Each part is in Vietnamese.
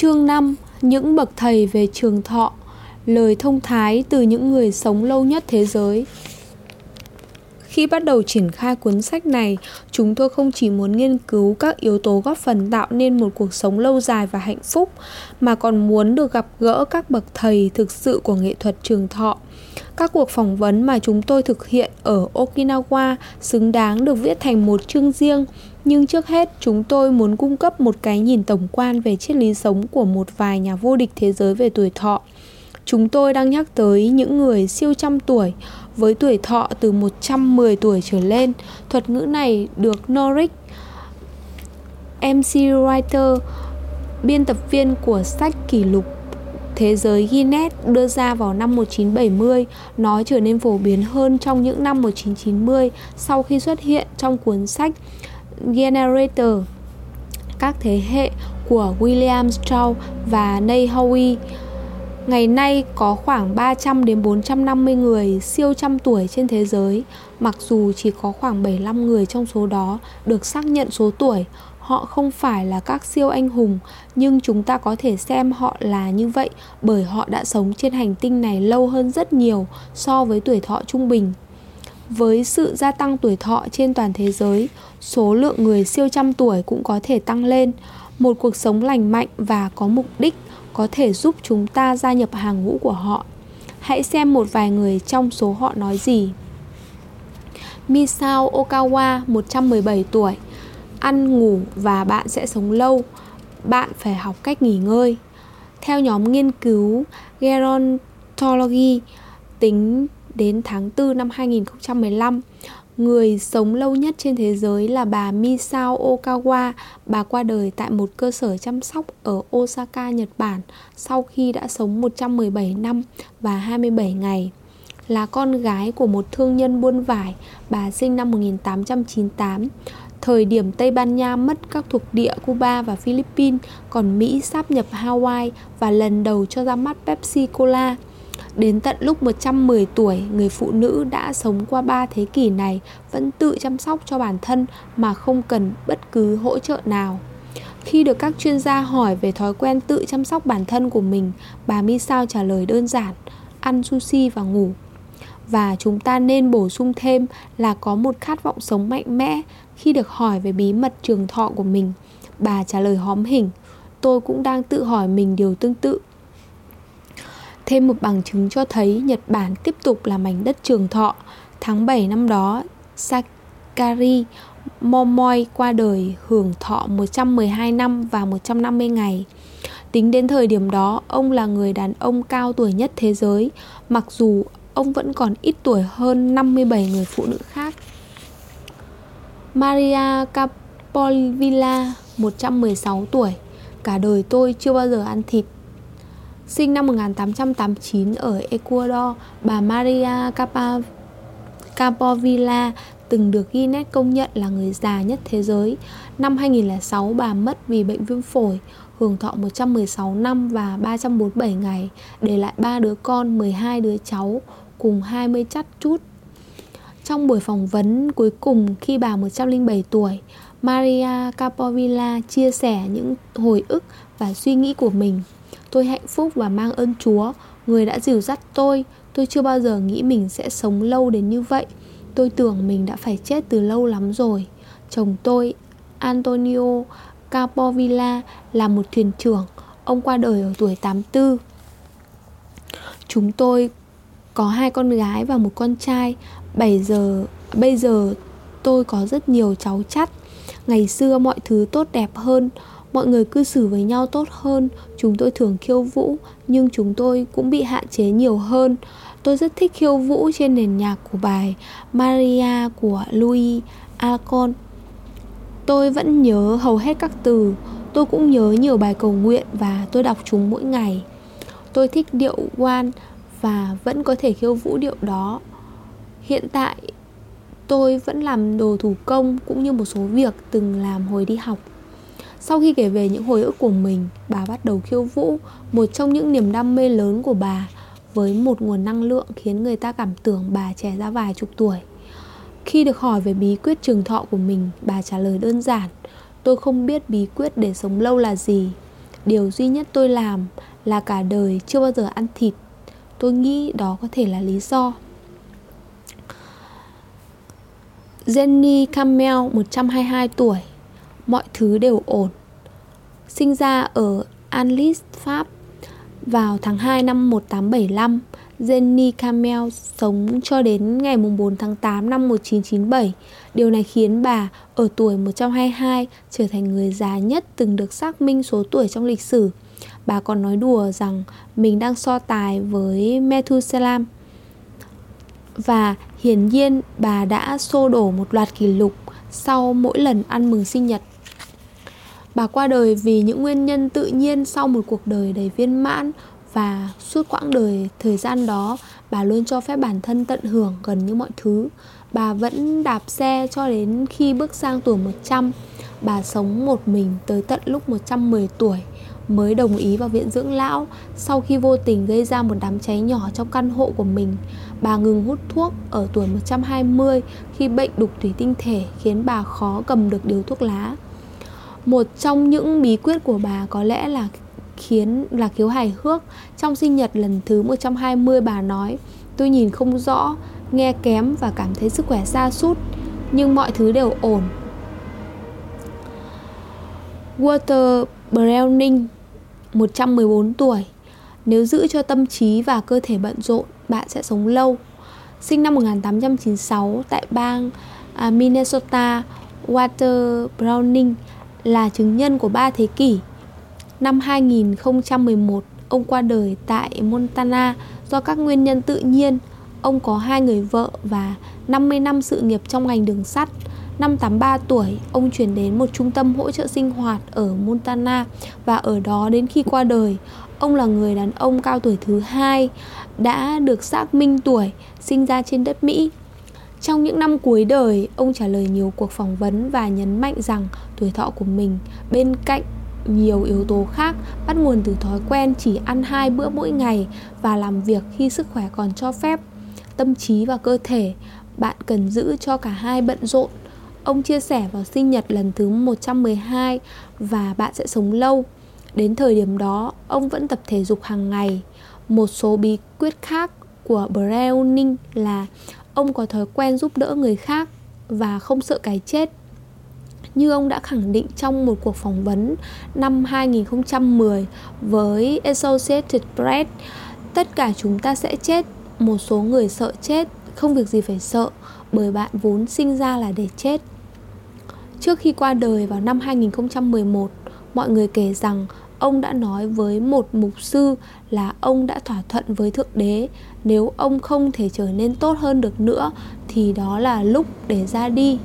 Chương 5 Những bậc thầy về trường thọ Lời thông thái từ những người sống lâu nhất thế giới khi bắt đầu triển khai cuốn sách này, chúng tôi không chỉ muốn nghiên cứu các yếu tố góp phần tạo nên một cuộc sống lâu dài và hạnh phúc, mà còn muốn được gặp gỡ các bậc thầy thực sự của nghệ thuật trường thọ. Các cuộc phỏng vấn mà chúng tôi thực hiện ở Okinawa xứng đáng được viết thành một chương riêng, nhưng trước hết chúng tôi muốn cung cấp một cái nhìn tổng quan về triết lý sống của một vài nhà vô địch thế giới về tuổi thọ. Chúng tôi đang nhắc tới những người siêu trăm tuổi với tuổi thọ từ 110 tuổi trở lên. Thuật ngữ này được Norric, MC Writer, biên tập viên của sách kỷ lục Thế giới Guinness đưa ra vào năm 1970 nói trở nên phổ biến hơn trong những năm 1990 sau khi xuất hiện trong cuốn sách Generator các thế hệ của William Strauss và Ney Howe Ngày nay có khoảng 300 đến 450 người siêu trăm tuổi trên thế giới, mặc dù chỉ có khoảng 75 người trong số đó được xác nhận số tuổi. Họ không phải là các siêu anh hùng, nhưng chúng ta có thể xem họ là như vậy bởi họ đã sống trên hành tinh này lâu hơn rất nhiều so với tuổi thọ trung bình. Với sự gia tăng tuổi thọ trên toàn thế giới, số lượng người siêu trăm tuổi cũng có thể tăng lên. Một cuộc sống lành mạnh và có mục đích có thể giúp chúng ta gia nhập hàng ngũ của họ. Hãy xem một vài người trong số họ nói gì. Misao Okawa, 117 tuổi. Ăn, ngủ và bạn sẽ sống lâu. Bạn phải học cách nghỉ ngơi. Theo nhóm nghiên cứu Gerontology, tính đến tháng 4 năm 2015, Người sống lâu nhất trên thế giới là bà Misao Okawa. Bà qua đời tại một cơ sở chăm sóc ở Osaka, Nhật Bản sau khi đã sống 117 năm và 27 ngày. Là con gái của một thương nhân buôn vải, bà sinh năm 1898. Thời điểm Tây Ban Nha mất các thuộc địa Cuba và Philippines, còn Mỹ sáp nhập Hawaii và lần đầu cho ra mắt Pepsi Cola. Đến tận lúc 110 tuổi, người phụ nữ đã sống qua 3 thế kỷ này vẫn tự chăm sóc cho bản thân mà không cần bất cứ hỗ trợ nào. Khi được các chuyên gia hỏi về thói quen tự chăm sóc bản thân của mình, bà Mi Sao trả lời đơn giản, ăn sushi và ngủ. Và chúng ta nên bổ sung thêm là có một khát vọng sống mạnh mẽ khi được hỏi về bí mật trường thọ của mình. Bà trả lời hóm hình, tôi cũng đang tự hỏi mình điều tương tự Thêm một bằng chứng cho thấy Nhật Bản tiếp tục là mảnh đất trường thọ. Tháng 7 năm đó, Sakari Momoi qua đời hưởng thọ 112 năm và 150 ngày. Tính đến thời điểm đó, ông là người đàn ông cao tuổi nhất thế giới, mặc dù ông vẫn còn ít tuổi hơn 57 người phụ nữ khác. Maria Capovilla, 116 tuổi. Cả đời tôi chưa bao giờ ăn thịt Sinh năm 1889 ở Ecuador, bà Maria Capa, Capovilla từng được Guinness công nhận là người già nhất thế giới. Năm 2006, bà mất vì bệnh viêm phổi, hưởng thọ 116 năm và 347 ngày, để lại ba đứa con, 12 đứa cháu cùng 20 chắt chút. Trong buổi phỏng vấn cuối cùng khi bà 107 tuổi, Maria Capovilla chia sẻ những hồi ức và suy nghĩ của mình Tôi hạnh phúc và mang ơn Chúa. Người đã dìu dắt tôi. Tôi chưa bao giờ nghĩ mình sẽ sống lâu đến như vậy. Tôi tưởng mình đã phải chết từ lâu lắm rồi. Chồng tôi, Antonio Capovilla là một thuyền trưởng. Ông qua đời ở tuổi 84 Chúng tôi có hai con gái và một con trai. 7 giờ Bây giờ tôi có rất nhiều cháu chắt. Ngày xưa mọi thứ tốt đẹp hơn mọi người cư xử với nhau tốt hơn, chúng tôi thường khiêu vũ, nhưng chúng tôi cũng bị hạn chế nhiều hơn. Tôi rất thích khiêu vũ trên nền nhạc của bài maria của louis alcon. Tôi vẫn nhớ hầu hết các từ. Tôi cũng nhớ nhiều bài cầu nguyện và tôi đọc chúng mỗi ngày. Tôi thích điệu quan và vẫn có thể khiêu vũ điệu đó. Hiện tại, tôi vẫn làm đồ thủ công cũng như một số việc từng làm hồi đi học sau khi kể về những hồi ức của mình, bà bắt đầu khiêu vũ, một trong những niềm đam mê lớn của bà, với một nguồn năng lượng khiến người ta cảm tưởng bà trẻ ra vài chục tuổi. Khi được hỏi về bí quyết trường thọ của mình, bà trả lời đơn giản, tôi không biết bí quyết để sống lâu là gì. Điều duy nhất tôi làm là cả đời chưa bao giờ ăn thịt Tôi nghĩ đó có thể là lý do Jenny Camel 122 tuổi Mọi thứ đều ổn Sinh ra ở Anlis, Pháp Vào tháng 2 năm 1875 Jenny Camel sống cho đến ngày 4 tháng 8 năm 1997. Điều này khiến bà ở tuổi 122 trở thành người già nhất từng được xác minh số tuổi trong lịch sử. Bà còn nói đùa rằng mình đang so tài với Methuselah. Và hiển nhiên bà đã xô đổ một loạt kỷ lục sau mỗi lần ăn mừng sinh nhật. Bà qua đời vì những nguyên nhân tự nhiên sau một cuộc đời đầy viên mãn và suốt quãng đời, thời gian đó, bà luôn cho phép bản thân tận hưởng gần như mọi thứ bà vẫn đạp xe cho đến khi bước sang tuổi 100 bà sống một mình tới tận lúc 110 tuổi, mới đồng ý vào viện dưỡng lão sau khi vô tình gây ra một đám cháy nhỏ trong căn hộ của mình. Bà ngừng hút thuốc ở tuổi 120 khi bệnh đục thủy tinh thể khiến bà khó cầm được điếu thuốc lá. Một trong những bí quyết của bà có lẽ là khiến là khiếu hài hước. Trong sinh nhật lần thứ 120 bà nói Tôi nhìn không rõ, nghe kém và cảm thấy sức khỏe xa sút Nhưng mọi thứ đều ổn. Walter Browning 114 tuổi. Nếu giữ cho tâm trí và cơ thể bận rộn Bạn sẽ sống lâu. Sinh năm 1896 tại bang à, Minnesota Walter Browning là chứng nhân của ba thế kỷ Năm 2011, ông qua đời tại Montana do các nguyên nhân tự nhiên. Ông có hai người vợ và 50 năm sự nghiệp trong ngành đường sắt. Năm 83 tuổi, ông chuyển đến một trung tâm hỗ trợ sinh hoạt ở Montana và ở đó đến khi qua đời, ông là người đàn ông cao tuổi thứ hai đã được xác minh tuổi sinh ra trên đất Mỹ. Trong những năm cuối đời, ông trả lời nhiều cuộc phỏng vấn và nhấn mạnh rằng tuổi thọ của mình bên cạnh nhiều yếu tố khác bắt nguồn từ thói quen chỉ ăn hai bữa mỗi ngày và làm việc khi sức khỏe còn cho phép. Tâm trí và cơ thể bạn cần giữ cho cả hai bận rộn. Ông chia sẻ vào sinh nhật lần thứ 112 và bạn sẽ sống lâu. Đến thời điểm đó, ông vẫn tập thể dục hàng ngày. Một số bí quyết khác của Browning là ông có thói quen giúp đỡ người khác và không sợ cái chết như ông đã khẳng định trong một cuộc phỏng vấn năm 2010 với Associated Press, tất cả chúng ta sẽ chết, một số người sợ chết, không việc gì phải sợ bởi bạn vốn sinh ra là để chết. Trước khi qua đời vào năm 2011, mọi người kể rằng ông đã nói với một mục sư là ông đã thỏa thuận với thượng đế. Nếu ông không thể trở nên tốt hơn được nữa thì đó là lúc để ra đi.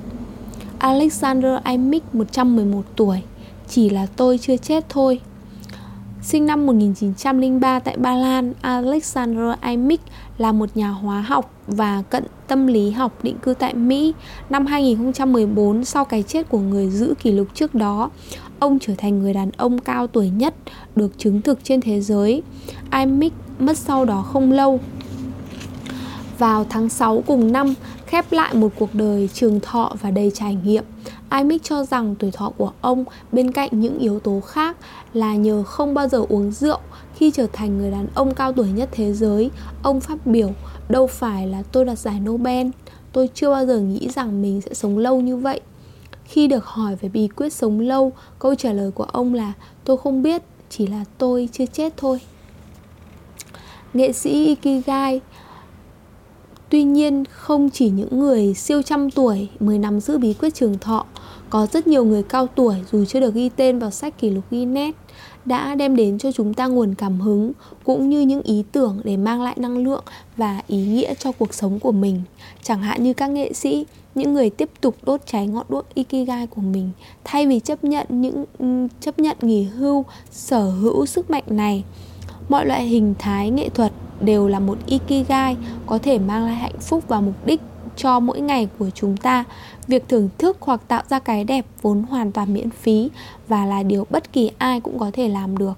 Alexander Amick 111 tuổi Chỉ là tôi chưa chết thôi. Sinh năm 1903 tại Ba Lan, Alexander Amick là một nhà hóa học và cận tâm lý học định cư tại Mỹ. Năm 2014, sau cái chết của người giữ kỷ lục trước đó, ông trở thành người đàn ông cao tuổi nhất được chứng thực trên thế giới. Amick mất sau đó không lâu. Vào tháng 6 cùng năm, khép lại một cuộc đời trường thọ và đầy trải nghiệm. Amick cho rằng tuổi thọ của ông bên cạnh những yếu tố khác là nhờ không bao giờ uống rượu. Khi trở thành người đàn ông cao tuổi nhất thế giới, ông phát biểu đâu phải là tôi đạt giải Nobel, tôi chưa bao giờ nghĩ rằng mình sẽ sống lâu như vậy. Khi được hỏi về bí quyết sống lâu, câu trả lời của ông là tôi không biết, chỉ là tôi chưa chết thôi. Nghệ sĩ Ikigai Tuy nhiên, không chỉ những người siêu trăm tuổi mới nắm giữ bí quyết trường thọ, có rất nhiều người cao tuổi dù chưa được ghi tên vào sách kỷ lục Guinness đã đem đến cho chúng ta nguồn cảm hứng cũng như những ý tưởng để mang lại năng lượng và ý nghĩa cho cuộc sống của mình. Chẳng hạn như các nghệ sĩ, những người tiếp tục đốt cháy ngọn đuốc ikigai của mình thay vì chấp nhận những ừ, chấp nhận nghỉ hưu, sở hữu sức mạnh này. Mọi loại hình thái nghệ thuật đều là một ikigai có thể mang lại hạnh phúc và mục đích cho mỗi ngày của chúng ta việc thưởng thức hoặc tạo ra cái đẹp vốn hoàn toàn miễn phí và là điều bất kỳ ai cũng có thể làm được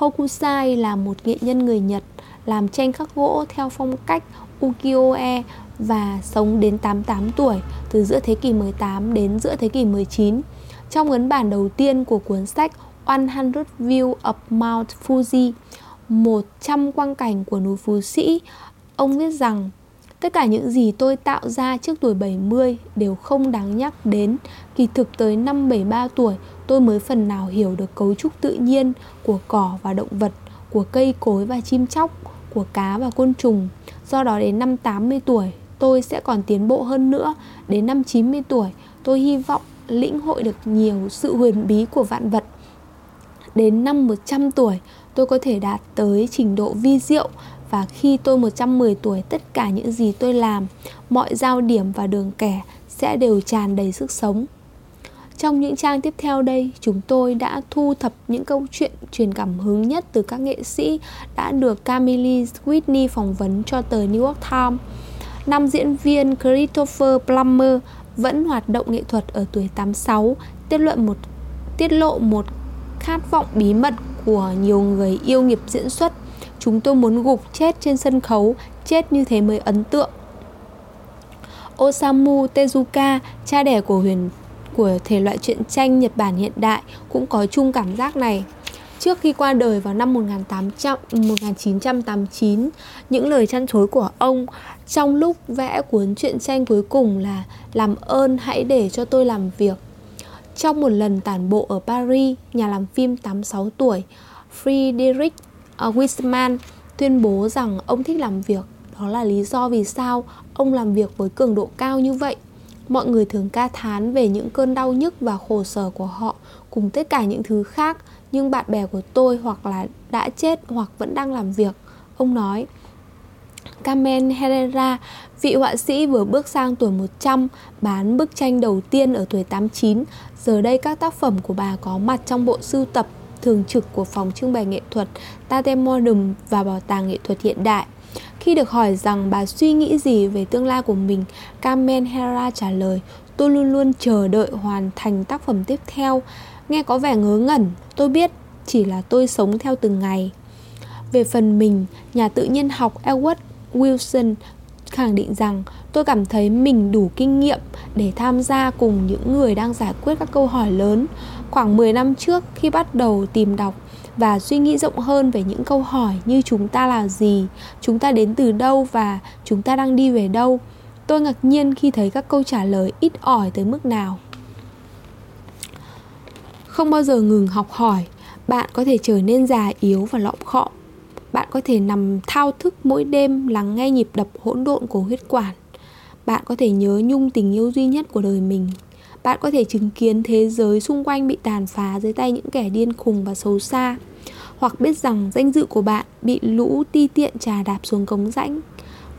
hokusai là một nghệ nhân người nhật, làm tranh khắc gỗ theo phong cách ukiyo-e và sống đến 88 tuổi, từ giữa thế kỷ 18 đến giữa thế kỷ 19. Trong ấn bản đầu tiên của cuốn sách 100 View of Mount Fuji 100 quang cảnh của núi Phú Sĩ, Ông viết rằng, Tất cả những gì tôi tạo ra trước tuổi 70 đều không đáng nhắc đến Kỳ thực tới năm 73 tuổi, tôi mới phần nào hiểu được cấu trúc tự nhiên của cỏ và động vật, Của cây cối và chim chóc của cá và côn trùng. Do đó đến năm 80 tuổi tôi sẽ còn tiến bộ hơn nữa. Đến năm 90 tuổi tôi hy vọng lĩnh hội được nhiều sự huyền bí của vạn vật. Đến năm 100 tuổi tôi có thể đạt tới trình độ vi diệu. Và khi tôi 110 tuổi tất cả những gì tôi làm, mọi giao điểm và đường kẻ sẽ đều tràn đầy sức sống. Trong những trang tiếp theo đây, chúng tôi đã thu thập những câu chuyện truyền cảm hứng nhất từ các nghệ sĩ đã được Camille Whitney phỏng vấn cho tờ New York Times. Nam diễn viên Christopher Plummer vẫn hoạt động nghệ thuật ở tuổi 86, tiết luận một tiết lộ một khát vọng bí mật của nhiều người yêu nghiệp diễn xuất Chúng tôi muốn gục chết trên sân khấu Chết như thế mới ấn tượng Osamu Tezuka, cha đẻ của huyền của thể loại truyện tranh Nhật Bản hiện đại cũng có chung cảm giác này. Trước khi qua đời vào năm 1800, 1989, những lời chăn chối của ông trong lúc vẽ cuốn truyện tranh cuối cùng là Làm ơn hãy để cho tôi làm việc. Trong một lần tản bộ ở Paris, nhà làm phim 86 tuổi, Friedrich Wiseman tuyên bố rằng ông thích làm việc đó là lý do vì sao ông làm việc với cường độ cao như vậy mọi người thường ca thán về những cơn đau nhức và khổ sở của họ cùng tất cả những thứ khác nhưng bạn bè của tôi hoặc là đã chết hoặc vẫn đang làm việc ông nói Carmen Herrera, vị họa sĩ vừa bước sang tuổi 100, bán bức tranh đầu tiên ở tuổi 89. Giờ đây các tác phẩm của bà có mặt trong bộ sưu tập thường trực của phòng trưng bày nghệ thuật Tate Modern và Bảo tàng nghệ thuật hiện đại. Khi được hỏi rằng bà suy nghĩ gì về tương lai của mình, Carmen Herrera trả lời Tôi luôn luôn chờ đợi hoàn thành tác phẩm tiếp theo. Nghe có vẻ ngớ ngẩn, tôi biết chỉ là tôi sống theo từng ngày. Về phần mình, nhà tự nhiên học Edward Wilson khẳng định rằng tôi cảm thấy mình đủ kinh nghiệm để tham gia cùng những người đang giải quyết các câu hỏi lớn. Khoảng 10 năm trước khi bắt đầu tìm đọc và suy nghĩ rộng hơn về những câu hỏi như chúng ta là gì, chúng ta đến từ đâu và chúng ta đang đi về đâu, tôi ngạc nhiên khi thấy các câu trả lời ít ỏi tới mức nào. Không bao giờ ngừng học hỏi, bạn có thể trở nên già yếu và lọm khọm. Bạn có thể nằm thao thức mỗi đêm lắng nghe nhịp đập hỗn độn của huyết quản. Bạn có thể nhớ nhung tình yêu duy nhất của đời mình bạn có thể chứng kiến thế giới xung quanh bị tàn phá dưới tay những kẻ điên khùng và xấu xa hoặc biết rằng danh dự của bạn bị lũ ti tiện trà đạp xuống cống rãnh.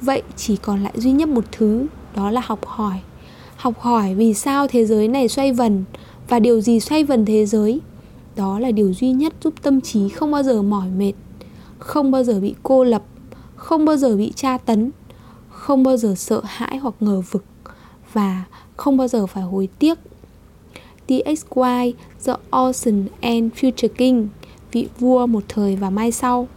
Vậy chỉ còn lại duy nhất một thứ đó là học hỏi. Học hỏi vì sao thế giới này xoay vần và điều gì xoay vần thế giới? Đó là điều duy nhất giúp tâm trí không bao giờ mỏi mệt không bao giờ bị cô lập không bao giờ bị tra tấn không bao giờ sợ hãi hoặc ngờ vực và không bao giờ phải hối tiếc. TXY, The Ocean and Future King, vị vua một thời và mai sau.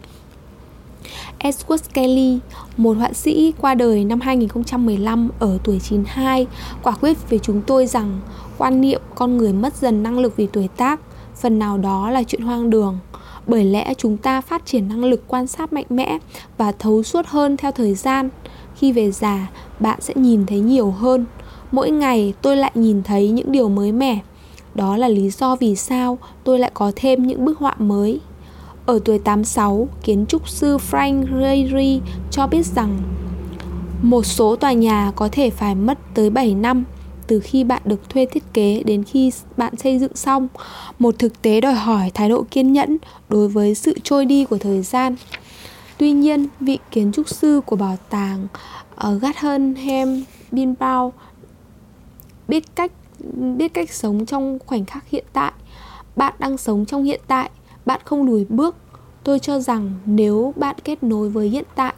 Edward Kelly, một họa sĩ qua đời năm 2015 ở tuổi 92, quả quyết với chúng tôi rằng quan niệm con người mất dần năng lực vì tuổi tác, phần nào đó là chuyện hoang đường. Bởi lẽ chúng ta phát triển năng lực quan sát mạnh mẽ và thấu suốt hơn theo thời gian. Khi về già, bạn sẽ nhìn thấy nhiều hơn, mỗi ngày tôi lại nhìn thấy những điều mới mẻ đó là lý do vì sao tôi lại có thêm những bức họa mới ở tuổi 86, kiến trúc sư Frank Gehry cho biết rằng một số tòa nhà có thể phải mất tới 7 năm từ khi bạn được thuê thiết kế đến khi bạn xây dựng xong. Một thực tế đòi hỏi thái độ kiên nhẫn đối với sự trôi đi của thời gian. Tuy nhiên, vị kiến trúc sư của bảo tàng ờ, ở Guggenheim Bilbao biết cách biết cách sống trong khoảnh khắc hiện tại. Bạn đang sống trong hiện tại, bạn không lùi bước. Tôi cho rằng nếu bạn kết nối với hiện tại,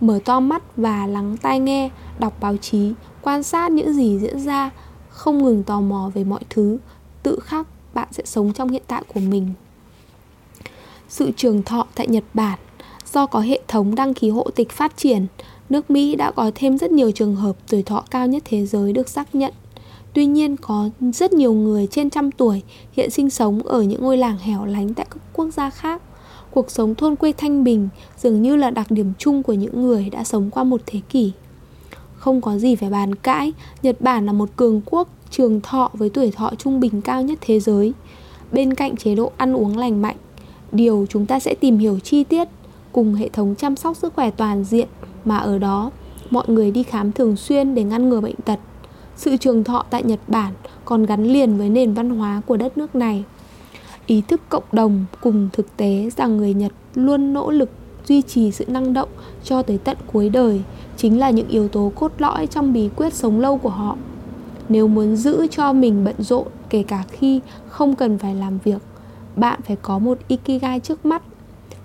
mở to mắt và lắng tai nghe, đọc báo chí, quan sát những gì diễn ra, không ngừng tò mò về mọi thứ, tự khắc bạn sẽ sống trong hiện tại của mình. Sự trường thọ tại nhật bản, do có hệ thống đăng ký hộ tịch phát triển, nước mỹ đã có thêm rất nhiều trường hợp tuổi thọ cao nhất thế giới được xác nhận. Tuy nhiên có rất nhiều người trên trăm tuổi hiện sinh sống ở những ngôi làng hẻo lánh tại các quốc gia khác. Cuộc sống thôn quê thanh bình dường như là đặc điểm chung của những người đã sống qua một thế kỷ. Không có gì phải bàn cãi, Nhật Bản là một cường quốc trường thọ với tuổi thọ trung bình cao nhất thế giới. Bên cạnh chế độ ăn uống lành mạnh, điều chúng ta sẽ tìm hiểu chi tiết cùng hệ thống chăm sóc sức khỏe toàn diện mà ở đó mọi người đi khám thường xuyên để ngăn ngừa bệnh tật. Sự trường thọ tại Nhật Bản còn gắn liền với nền văn hóa của đất nước này. Ý thức cộng đồng cùng thực tế rằng người Nhật luôn nỗ lực duy trì sự năng động cho tới tận cuối đời chính là những yếu tố cốt lõi trong bí quyết sống lâu của họ. Nếu muốn giữ cho mình bận rộn kể cả khi không cần phải làm việc, bạn phải có một ikigai trước mắt,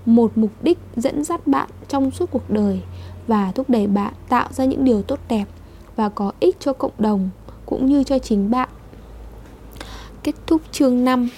một mục đích dẫn dắt bạn trong suốt cuộc đời và thúc đẩy bạn tạo ra những điều tốt đẹp và có ích cho cộng đồng, cũng như cho chính bạn. Kết thúc chương 5